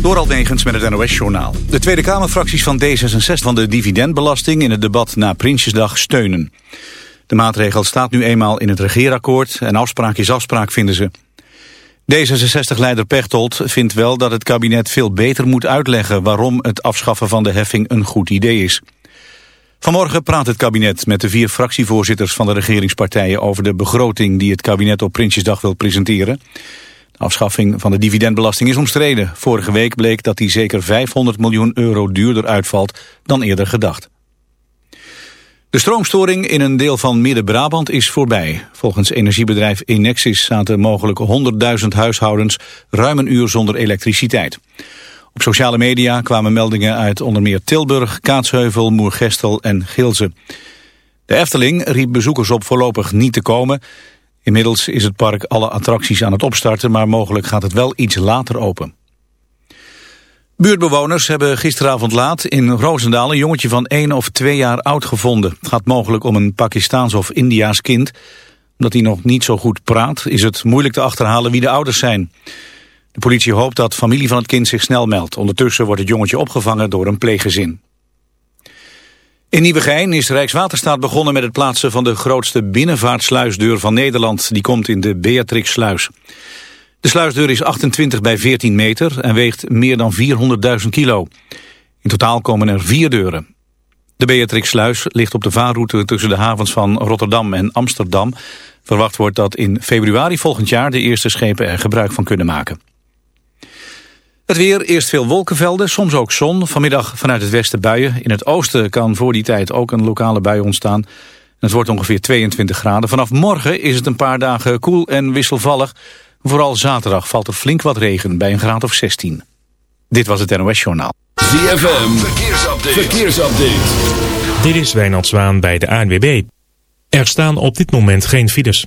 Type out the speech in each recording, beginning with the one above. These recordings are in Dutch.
Door Negens met het NOS-journaal. De Tweede Kamerfracties van D66 van de dividendbelasting in het debat na Prinsjesdag steunen. De maatregel staat nu eenmaal in het regeerakkoord en afspraak is afspraak vinden ze. D66-leider Pechtold vindt wel dat het kabinet veel beter moet uitleggen waarom het afschaffen van de heffing een goed idee is. Vanmorgen praat het kabinet met de vier fractievoorzitters van de regeringspartijen over de begroting die het kabinet op Prinsjesdag wil presenteren. Afschaffing van de dividendbelasting is omstreden. Vorige week bleek dat die zeker 500 miljoen euro duurder uitvalt dan eerder gedacht. De stroomstoring in een deel van Midden-Brabant is voorbij. Volgens energiebedrijf Enexis zaten mogelijk 100.000 huishoudens ruim een uur zonder elektriciteit. Op sociale media kwamen meldingen uit onder meer Tilburg, Kaatsheuvel, Moergestel en Gilze. De Efteling riep bezoekers op voorlopig niet te komen. Inmiddels is het park alle attracties aan het opstarten, maar mogelijk gaat het wel iets later open. Buurtbewoners hebben gisteravond laat in Roosendaal een jongetje van 1 of 2 jaar oud gevonden. Het gaat mogelijk om een Pakistaans of Indiaas kind. Omdat hij nog niet zo goed praat, is het moeilijk te achterhalen wie de ouders zijn. De politie hoopt dat familie van het kind zich snel meldt. Ondertussen wordt het jongetje opgevangen door een pleeggezin. In Nieuwegein is Rijkswaterstaat begonnen met het plaatsen van de grootste binnenvaartsluisdeur van Nederland. Die komt in de Beatrixsluis. De sluisdeur is 28 bij 14 meter en weegt meer dan 400.000 kilo. In totaal komen er vier deuren. De Beatrixsluis ligt op de vaarroute tussen de havens van Rotterdam en Amsterdam. Verwacht wordt dat in februari volgend jaar de eerste schepen er gebruik van kunnen maken. Het weer, eerst veel wolkenvelden, soms ook zon. Vanmiddag vanuit het westen buien. In het oosten kan voor die tijd ook een lokale bui ontstaan. Het wordt ongeveer 22 graden. Vanaf morgen is het een paar dagen koel en wisselvallig. Vooral zaterdag valt er flink wat regen bij een graad of 16. Dit was het NOS Journaal. ZFM, verkeersupdate. verkeersupdate. Dit is Wijnand Zwaan bij de ANWB. Er staan op dit moment geen files.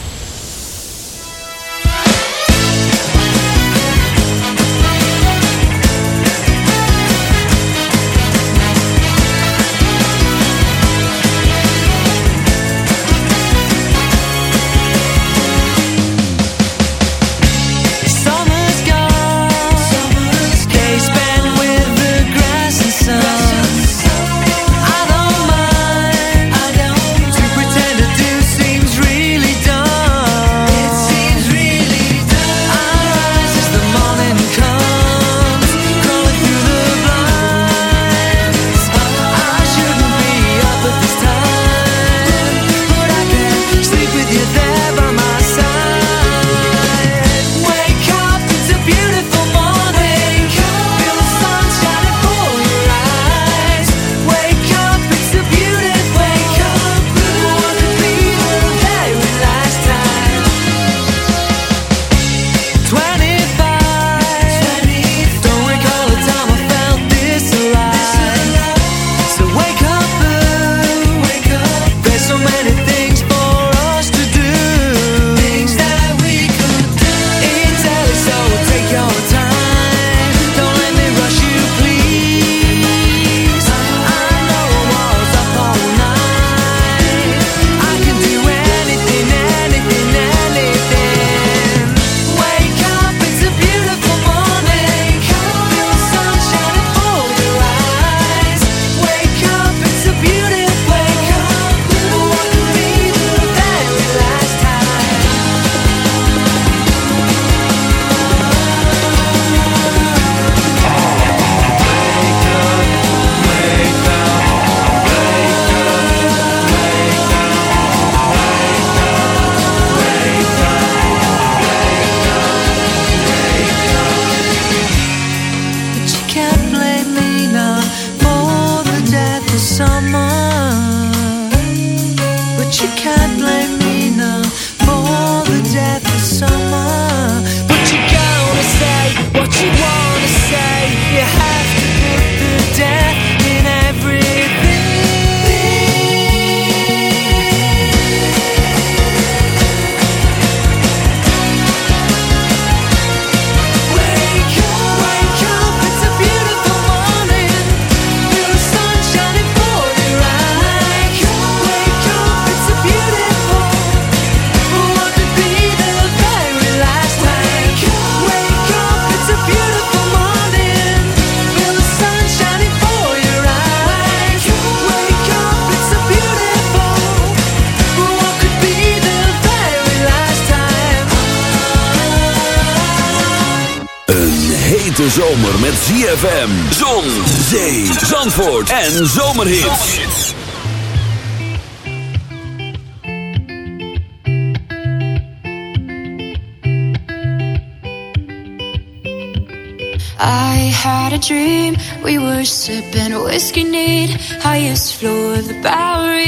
ZFM, Zon, Zee, Zandvoort en Zomerhits. I had a dream, we were sipping whiskey neat, highest floor of the Bowery.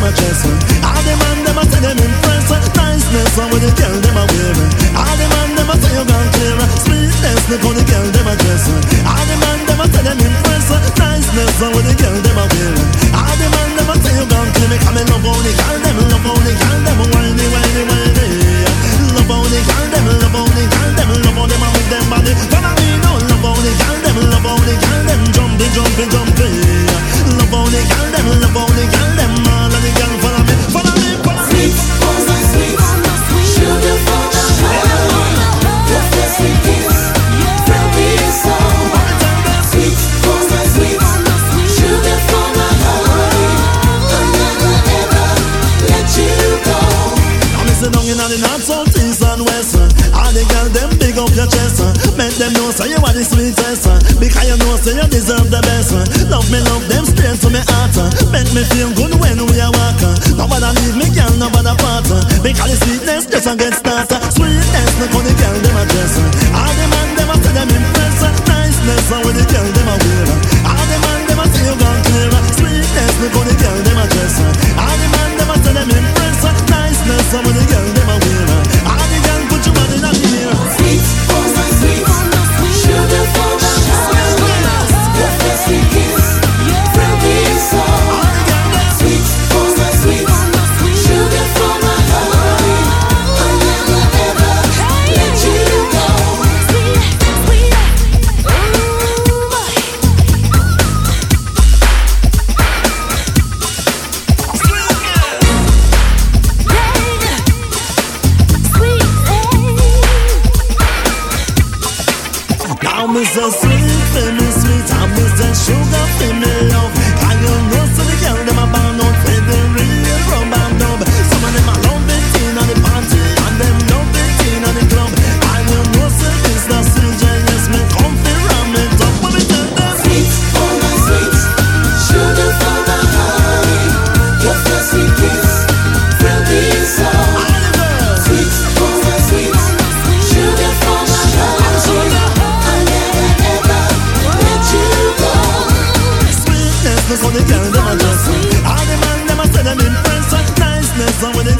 them a All the man them a say them impressed Niceness on with the girl them a wear All the man them a say you gone clear Sweetness on the girl them a dress All the man them a say them impressed Niceness on with the a get started. Sweetness, no funny Now me so sweet, me sweet, I'm the sugar, me love. I don't know so the girl them a bang out for the real rubber dub. Some of them a love the teen on the party, and them love the teen on the club. when the girls them a dress. All the man them a say them impressed. Niceness when the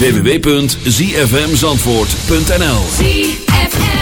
www.zfmzandvoort.nl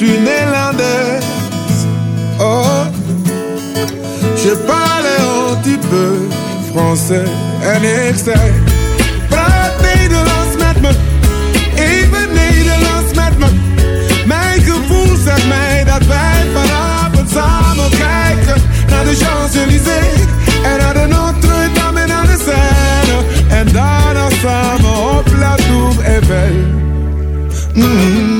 suis. Oh, je parle un petit peu français. En ik praat Nederlands met me, even Nederlands met me. Mijn gevoel zegt mij dat wij vanavond samen kijken naar de Champs-Élysées en naar de Notre-Dame en naar de Seine. En daarna samen op La Tour Eiffel. Mm. Mm.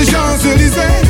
les gens se disaient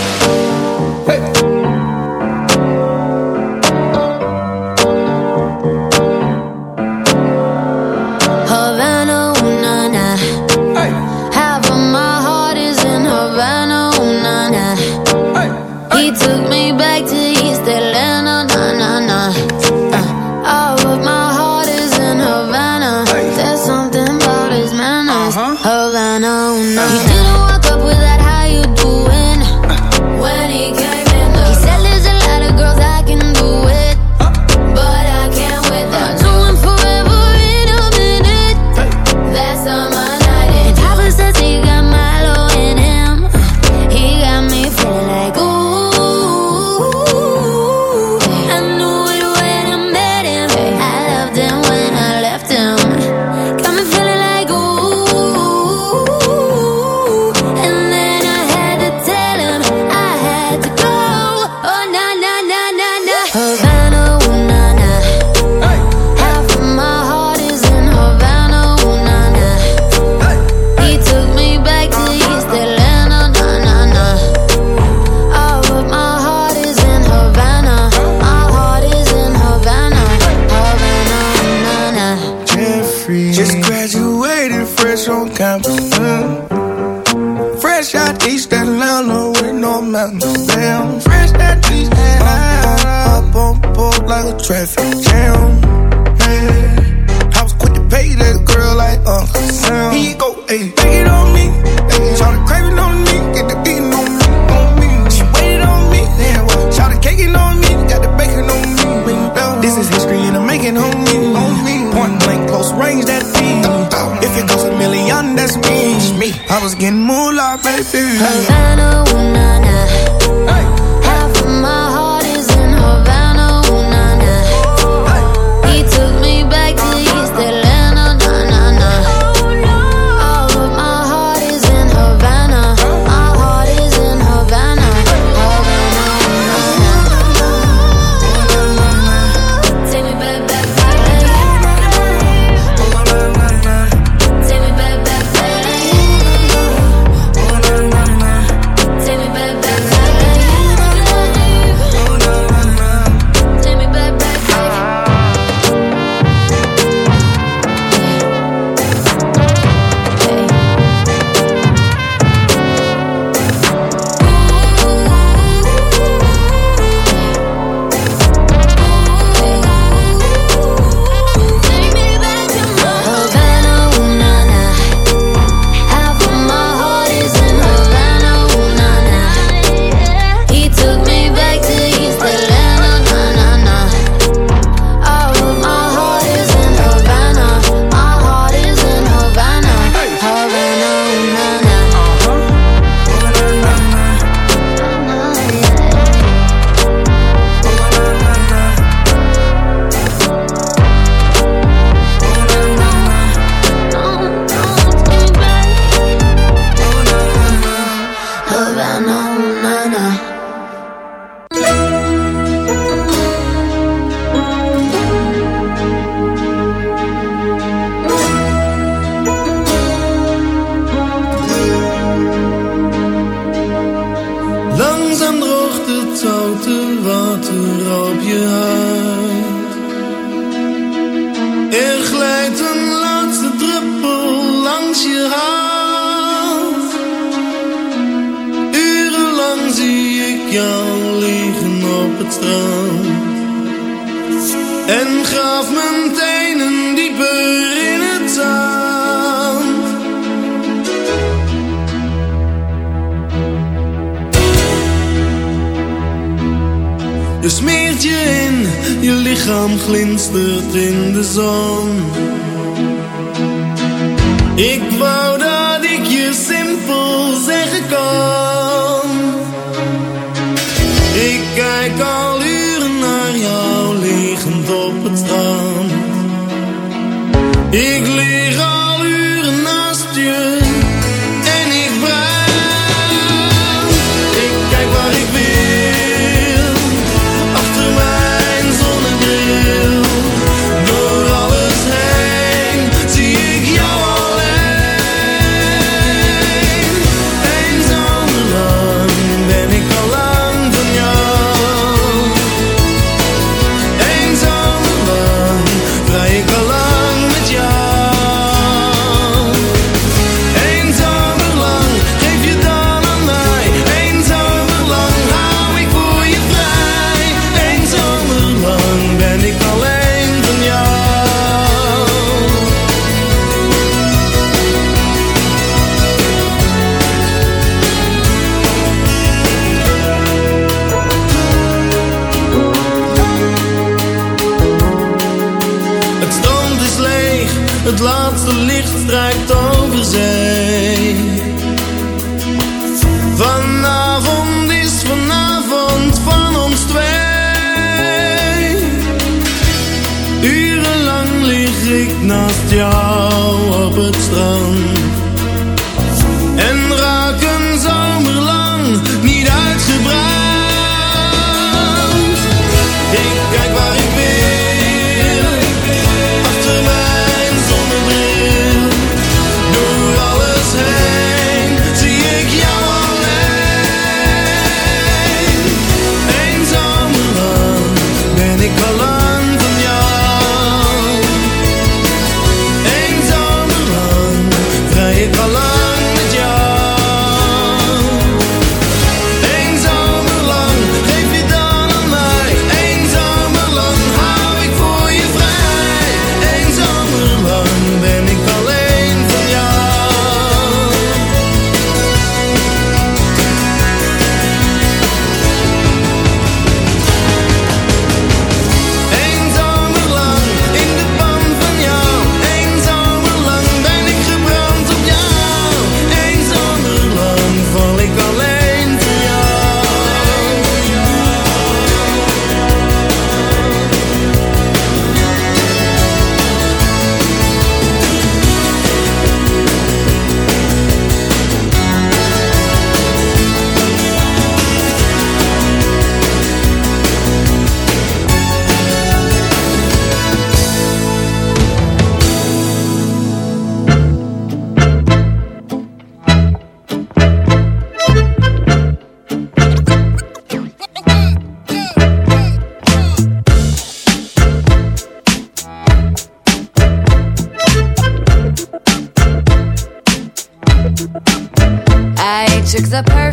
like traffic jam. Yeah. I was quick to pay that girl like Uncle Sam. He go, ayy, take it on me. Ayy, try to crave on me, get the beating on me, on me. She waited on me, yeah, well, try to cake on me, got the bacon on me. This is history and I'm making homie, on me. Point blank, close range, that beat. If it goes a million, that's me. me. I was getting moolah, baby. Havana, ooh, nah, nah.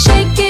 shake it.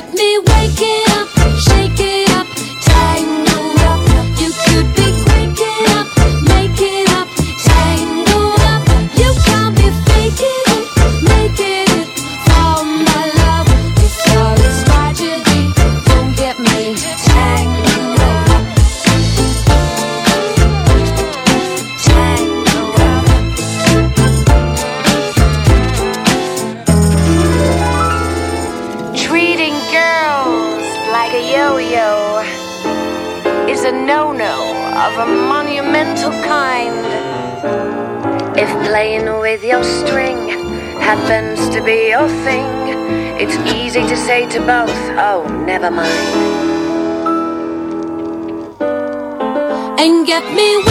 never mind. And get me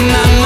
na na